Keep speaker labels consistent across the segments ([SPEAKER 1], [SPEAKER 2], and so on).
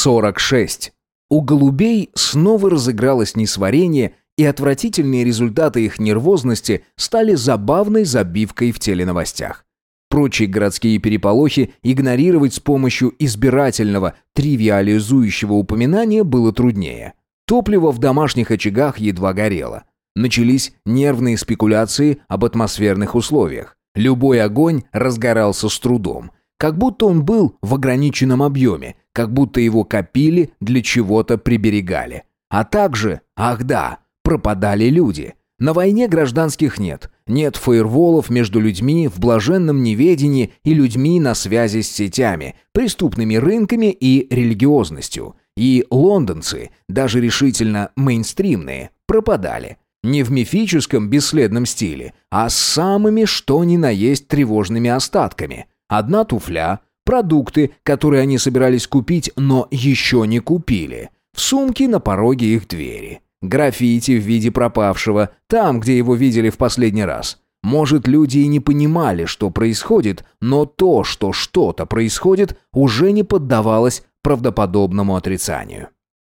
[SPEAKER 1] 46. У голубей снова разыгралось несварение, и отвратительные результаты их нервозности стали забавной забивкой в теленовостях. Прочие городские переполохи игнорировать с помощью избирательного, тривиализующего упоминания было труднее. Топливо в домашних очагах едва горело. Начались нервные спекуляции об атмосферных условиях. Любой огонь разгорался с трудом. Как будто он был в ограниченном объеме, как будто его копили, для чего-то приберегали. А также, ах да, пропадали люди. На войне гражданских нет. Нет фаерволов между людьми в блаженном неведении и людьми на связи с сетями, преступными рынками и религиозностью. И лондонцы, даже решительно мейнстримные, пропадали. Не в мифическом бесследном стиле, а с самыми что ни на есть тревожными остатками. Одна туфля, продукты, которые они собирались купить, но еще не купили, в сумке на пороге их двери. Граффити в виде пропавшего, там, где его видели в последний раз. Может, люди и не понимали, что происходит, но то, что что-то происходит, уже не поддавалось правдоподобному отрицанию.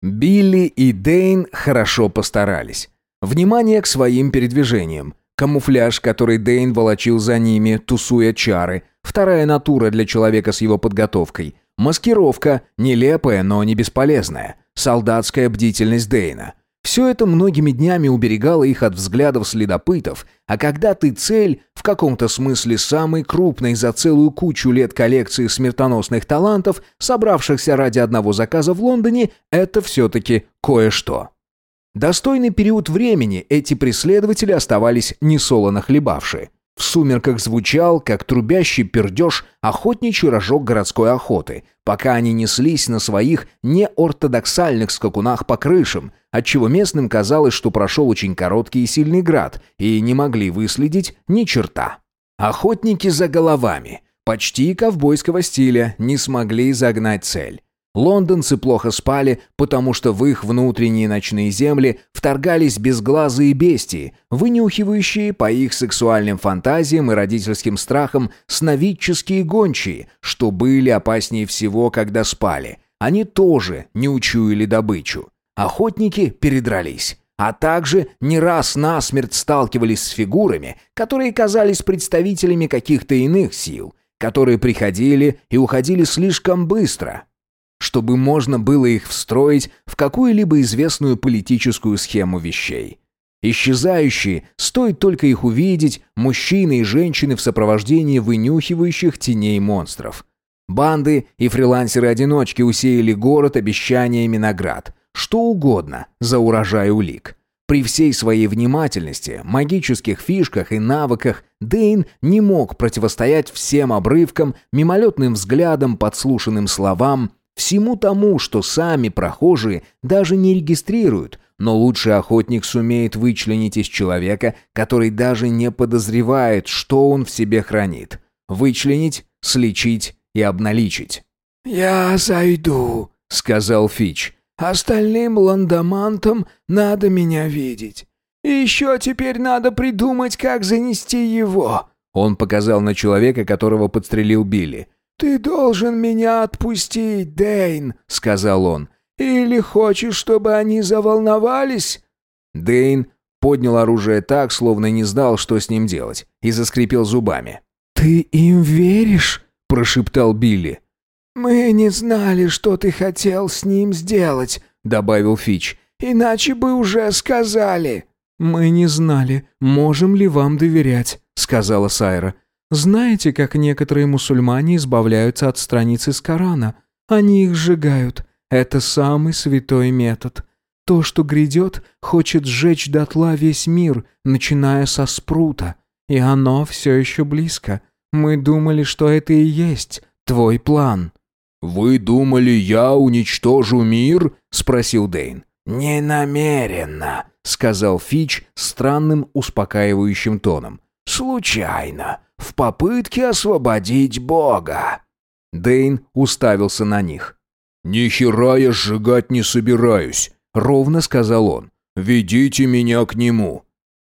[SPEAKER 1] Билли и Дейн хорошо постарались. Внимание к своим передвижениям. Камуфляж, который Дейн волочил за ними, тусуя чары. Вторая натура для человека с его подготовкой. Маскировка, нелепая, но не бесполезная. Солдатская бдительность Дейна. Все это многими днями уберегало их от взглядов следопытов, а когда ты цель, в каком-то смысле самый крупный за целую кучу лет коллекции смертоносных талантов, собравшихся ради одного заказа в Лондоне, это все-таки кое-что. Достойный период времени эти преследователи оставались несолоно хлебавшие. В сумерках звучал, как трубящий пердеж, охотничий рожок городской охоты, пока они неслись на своих неортодоксальных скакунах по крышам, отчего местным казалось, что прошел очень короткий и сильный град, и не могли выследить ни черта. Охотники за головами, почти ковбойского стиля, не смогли загнать цель. Лондонцы плохо спали, потому что в их внутренние ночные земли вторгались безглазые бестии, вынюхивающие по их сексуальным фантазиям и родительским страхам сновидческие гончие, что были опаснее всего, когда спали. Они тоже не учуяли добычу. Охотники передрались а также не раз насмерть сталкивались с фигурами, которые казались представителями каких-то иных сил, которые приходили и уходили слишком быстро, чтобы можно было их встроить в какую-либо известную политическую схему вещей. Исчезающие, стоит только их увидеть, мужчины и женщины в сопровождении вынюхивающих теней монстров. Банды и фрилансеры-одиночки усеяли город обещаниями наград. Что угодно за урожай улик. При всей своей внимательности, магических фишках и навыках Дейн не мог противостоять всем обрывкам, мимолетным взглядам, подслушанным словам, Всему тому, что сами прохожие даже не регистрируют, но лучший охотник сумеет вычленить из человека, который даже не подозревает, что он в себе хранит. Вычленить, слечить и обналичить.
[SPEAKER 2] «Я зайду», — сказал Фич. «Остальным ландомантам надо меня видеть. И еще теперь надо придумать, как занести его».
[SPEAKER 1] Он показал на человека, которого подстрелил Билли.
[SPEAKER 2] «Ты должен меня отпустить, Дейн», — сказал он. «Или хочешь, чтобы они заволновались?»
[SPEAKER 1] Дейн поднял оружие так, словно не знал, что с ним делать, и заскрипел зубами.
[SPEAKER 2] «Ты им веришь?» — прошептал Билли. «Мы не знали, что ты хотел с ним сделать», — добавил Фич. «Иначе бы уже сказали».
[SPEAKER 3] «Мы не знали, можем ли вам доверять», — сказала Сайра. Знаете, как некоторые мусульмане избавляются от страниц из Корана? Они их сжигают. Это самый святой метод. То, что грядет, хочет сжечь дотла весь мир, начиная со спрута. И оно все еще близко. Мы думали, что это и есть твой план».
[SPEAKER 1] «Вы думали, я уничтожу мир?» — спросил Дейн.
[SPEAKER 2] «Не намеренно», —
[SPEAKER 1] сказал Фич странным успокаивающим тоном.
[SPEAKER 2] «Случайно в попытке освободить Бога».
[SPEAKER 1] Дейн уставился на них. «Ни хера я сжигать не собираюсь», — ровно сказал он. «Ведите меня к нему».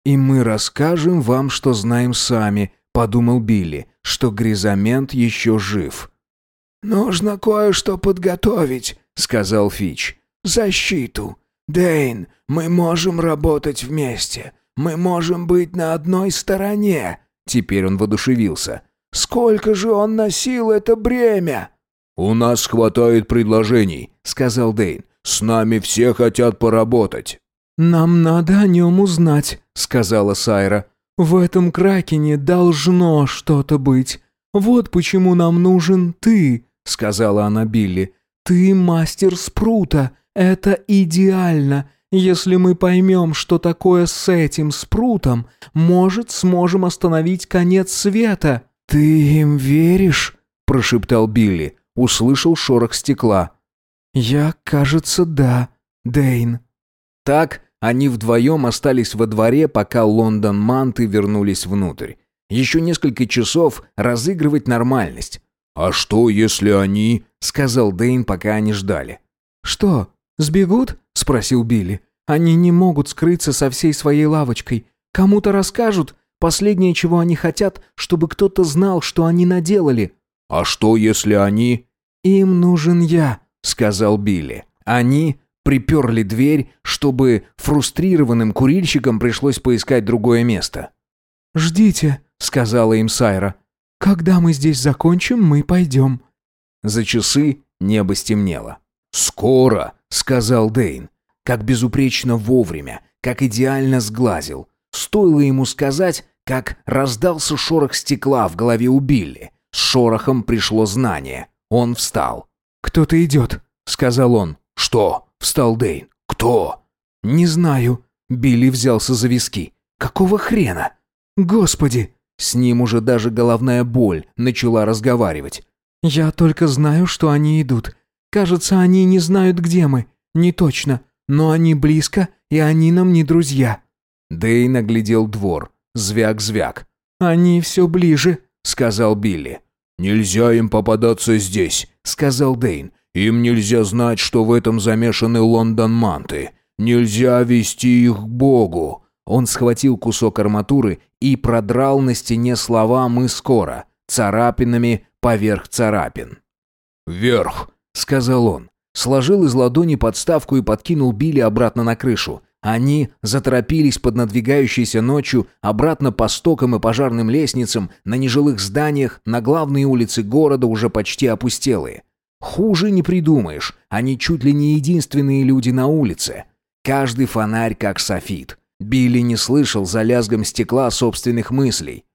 [SPEAKER 3] «И мы расскажем вам, что знаем сами», — подумал Билли, что Гризамент еще жив.
[SPEAKER 2] «Нужно кое-что подготовить», — сказал Фич. «Защиту. Дэйн, мы можем работать вместе. Мы можем быть на одной стороне».
[SPEAKER 1] Теперь он воодушевился.
[SPEAKER 2] «Сколько же он носил это бремя?»
[SPEAKER 4] «У нас хватает предложений», — сказал Дэйн. «С нами все хотят поработать».
[SPEAKER 3] «Нам надо о нем узнать», — сказала Сайра. «В этом кракене должно что-то быть. Вот почему нам нужен ты», — сказала она Билли. «Ты мастер спрута. Это идеально. Если мы поймем, что такое с этим спрутом, может, сможем остановить конец света».
[SPEAKER 2] «Ты им веришь?»
[SPEAKER 1] – прошептал Билли. Услышал шорох стекла.
[SPEAKER 3] «Я, кажется, да, Дейн».
[SPEAKER 1] Так они вдвоем остались во дворе, пока Лондон-манты вернулись внутрь. Еще несколько часов разыгрывать нормальность.
[SPEAKER 4] «А что, если они...»
[SPEAKER 1] — сказал Дейн, пока они ждали.
[SPEAKER 3] «Что, сбегут?» — спросил Билли. «Они не могут скрыться со всей своей лавочкой. Кому-то расскажут. Последнее, чего они хотят, чтобы кто-то знал, что они наделали».
[SPEAKER 4] «А что, если они...»
[SPEAKER 3] «Им нужен я», —
[SPEAKER 1] сказал Билли. Они приперли дверь, чтобы фрустрированным курильщикам пришлось поискать другое место.
[SPEAKER 3] «Ждите», — сказала им Сайра. «Когда мы здесь закончим, мы пойдем».
[SPEAKER 1] За часы небо стемнело.
[SPEAKER 4] «Скоро», —
[SPEAKER 1] сказал Дейн. Как безупречно вовремя, как идеально сглазил. Стоило ему сказать, как раздался шорох стекла в голове у Билли. С шорохом пришло знание. Он встал.
[SPEAKER 3] «Кто-то идет», — сказал он.
[SPEAKER 4] «Что?» — встал Дейн. «Кто?»
[SPEAKER 3] «Не знаю».
[SPEAKER 1] Билли взялся за виски. «Какого хрена?»
[SPEAKER 3] «Господи!»
[SPEAKER 1] С ним уже даже головная боль начала разговаривать.
[SPEAKER 3] «Я только знаю, что они идут. Кажется, они не знают, где мы. Не точно. Но они близко, и они нам не друзья».
[SPEAKER 1] Дэй наглядел двор. Звяк-звяк.
[SPEAKER 3] «Они все ближе», — сказал Билли.
[SPEAKER 4] «Нельзя им попадаться здесь», — сказал Дейн. «Им нельзя знать, что в этом замешаны Лондон-манты. Нельзя вести их к Богу».
[SPEAKER 1] Он схватил кусок арматуры и продрал на стене слова «Мы скоро», царапинами поверх царапин.
[SPEAKER 4] «Вверх», —
[SPEAKER 1] сказал он. Сложил из ладони подставку и подкинул Билли обратно на крышу. Они заторопились под надвигающейся ночью обратно по стокам и пожарным лестницам, на нежилых зданиях, на главные улицы города, уже почти опустелые. Хуже не придумаешь, они чуть ли не единственные люди на улице. Каждый фонарь как софит. Билли не слышал за лязгом стекла собственных мыслей.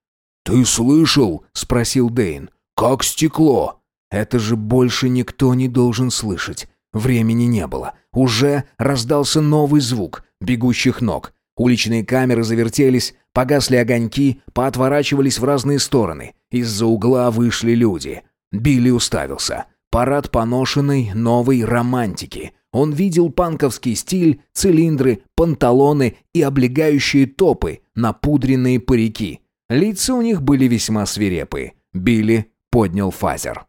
[SPEAKER 4] «Ты слышал?» — спросил Дейн. «Как стекло?»
[SPEAKER 1] «Это же больше никто не должен слышать. Времени не было. Уже раздался новый звук бегущих ног. Уличные камеры завертелись, погасли огоньки, поотворачивались в разные стороны. Из-за угла вышли люди. Билли уставился. Парад поношенной новой романтики. Он видел панковский стиль, цилиндры, панталоны и облегающие топы, напудренные парики. Лица у них были весьма свирепые. Билли поднял фазер.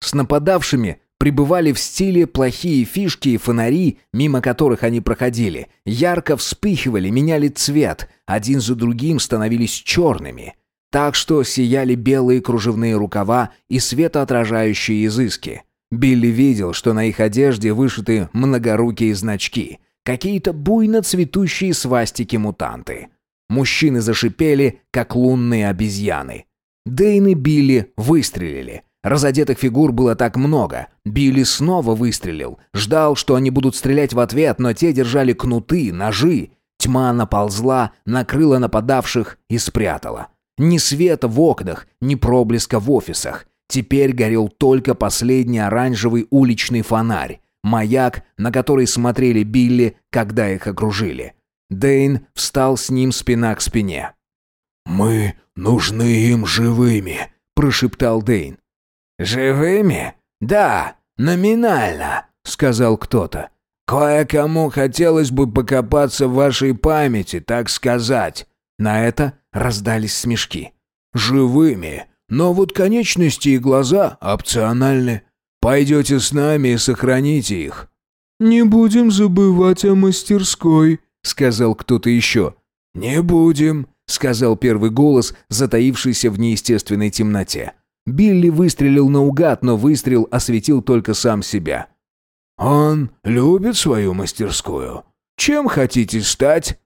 [SPEAKER 1] С нападавшими пребывали в стиле плохие фишки и фонари, мимо которых они проходили, ярко вспыхивали, меняли цвет, один за другим становились черными. Так что сияли белые кружевные рукава и светоотражающие изыски. Билли видел, что на их одежде вышиты многорукие значки, какие-то буйно цветущие свастики-мутанты. Мужчины зашипели, как лунные обезьяны. Дэйн и Билли выстрелили. Разодетых фигур было так много. Билли снова выстрелил. Ждал, что они будут стрелять в ответ, но те держали кнуты, ножи. Тьма наползла, накрыла нападавших и спрятала. Ни света в окнах, ни проблеска в офисах. Теперь горел только последний оранжевый уличный фонарь. Маяк, на который смотрели Билли, когда их окружили. Дейн встал с ним спина к спине.
[SPEAKER 4] «Мы нужны им живыми», – прошептал Дейн.
[SPEAKER 2] «Живыми? Да, номинально», — сказал кто-то. «Кое-кому хотелось бы покопаться в вашей памяти, так сказать».
[SPEAKER 1] На это раздались смешки.
[SPEAKER 4] «Живыми, но вот конечности и глаза опциональны. Пойдете с нами и сохраните их».
[SPEAKER 3] «Не будем забывать о мастерской», —
[SPEAKER 1] сказал кто-то еще.
[SPEAKER 4] «Не будем», — сказал первый голос, затаившийся в неестественной темноте.
[SPEAKER 1] Билли выстрелил наугад, но выстрел осветил только сам себя.
[SPEAKER 2] Он любит свою мастерскую. Чем хотите стать?»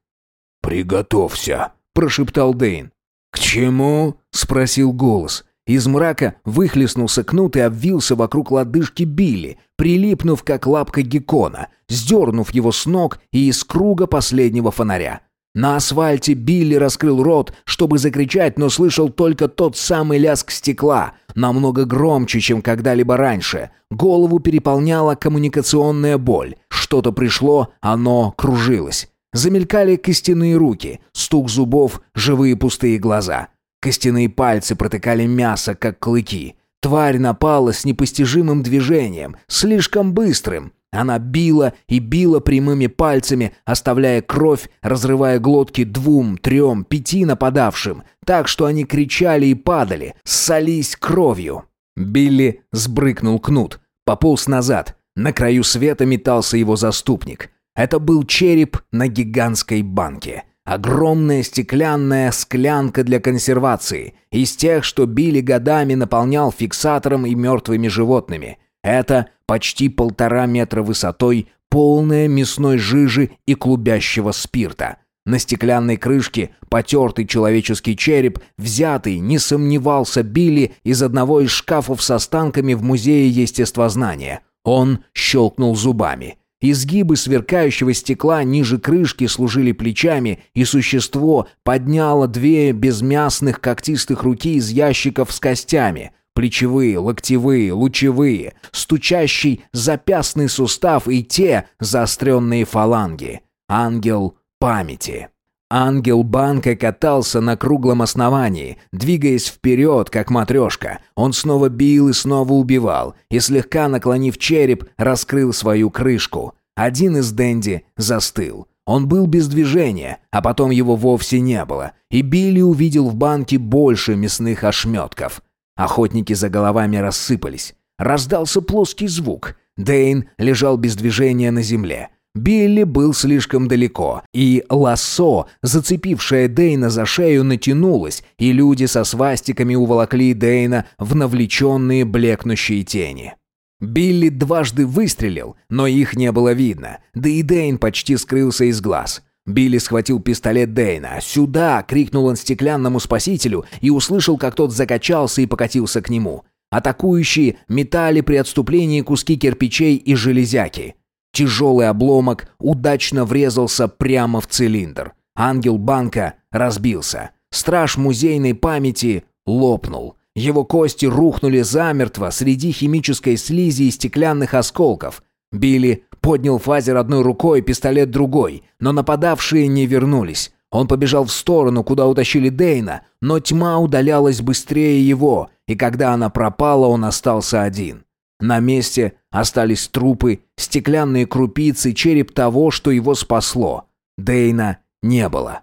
[SPEAKER 2] «Приготовься», — прошептал Дейн.
[SPEAKER 1] «К чему?» — спросил голос. Из мрака выхлестнулся кнут и обвился вокруг лодыжки Билли, прилипнув, как лапка геккона, сдернув его с ног и из круга последнего фонаря. На асфальте Билли раскрыл рот, чтобы закричать, но слышал только тот самый лязг стекла, намного громче, чем когда-либо раньше. Голову переполняла коммуникационная боль. Что-то пришло, оно кружилось. Замелькали костяные руки, стук зубов, живые пустые глаза. Костяные пальцы протыкали мясо, как клыки. Тварь напала с непостижимым движением, слишком быстрым. Она била и била прямыми пальцами, оставляя кровь, разрывая глотки двум, трем, пяти нападавшим, так что они кричали и падали, ссались кровью. Билли сбрыкнул кнут, пополз назад. На краю света метался его заступник. Это был череп на гигантской банке. Огромная стеклянная склянка для консервации, из тех, что Билли годами наполнял фиксатором и мертвыми животными. Это почти полтора метра высотой, полная мясной жижи и клубящего спирта. На стеклянной крышке потертый человеческий череп, взятый, не сомневался Билли из одного из шкафов с останками в музее естествознания. Он щелкнул зубами. Изгибы сверкающего стекла ниже крышки служили плечами, и существо подняло две безмясных когтистых руки из ящиков с костями – Плечевые, локтевые, лучевые, стучащий запястный сустав и те заостренные фаланги. Ангел памяти. Ангел банка катался на круглом основании, двигаясь вперед, как матрешка. Он снова бил и снова убивал, и слегка наклонив череп, раскрыл свою крышку. Один из Дэнди застыл. Он был без движения, а потом его вовсе не было, и Билли увидел в банке больше мясных ошметков. Охотники за головами рассыпались. Раздался плоский звук. Дейн лежал без движения на земле. Билли был слишком далеко, и лассо, зацепившее Дейна за шею, натянулось, и люди со свастиками уволокли Дейна в навлеченные блекнущие тени. Билли дважды выстрелил, но их не было видно, да и Дейн почти скрылся из глаз. Билли схватил пистолет Дейна. «Сюда!» — крикнул он стеклянному спасителю и услышал, как тот закачался и покатился к нему. Атакующие метали при отступлении куски кирпичей и железяки. Тяжелый обломок удачно врезался прямо в цилиндр. Ангел банка разбился. Страж музейной памяти лопнул. Его кости рухнули замертво среди химической слизи и стеклянных осколков. Билли поднял фазер одной рукой, пистолет другой, но нападавшие не вернулись. Он побежал в сторону, куда утащили Дейна, но тьма удалялась быстрее его, и когда она пропала, он остался один. На месте остались трупы, стеклянные крупицы, череп того, что его спасло. Дейна не было.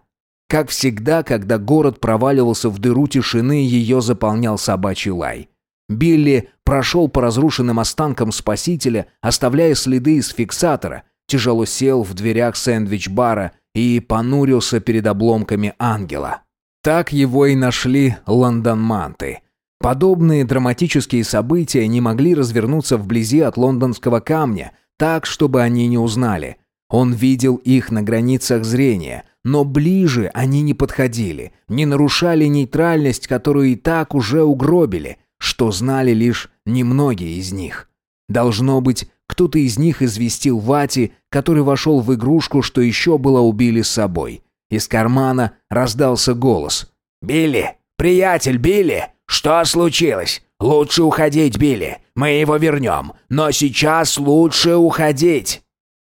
[SPEAKER 1] Как всегда, когда город проваливался в дыру тишины, ее заполнял собачий лай. Билли прошел по разрушенным останкам спасителя, оставляя следы из фиксатора, тяжело сел в дверях сэндвич-бара и понурился перед обломками ангела. Так его и нашли лондонманты. Подобные драматические события не могли развернуться вблизи от лондонского камня, так, чтобы они не узнали. Он видел их на границах зрения, но ближе они не подходили, не нарушали нейтральность, которую и так уже угробили – что знали лишь немногие из них. Должно быть, кто-то из них известил Вати, который вошел в игрушку, что еще было убили с собой. Из кармана раздался голос.
[SPEAKER 5] «Билли! Приятель, Билли! Что случилось? Лучше уходить, Билли. Мы его вернем. Но сейчас лучше уходить!»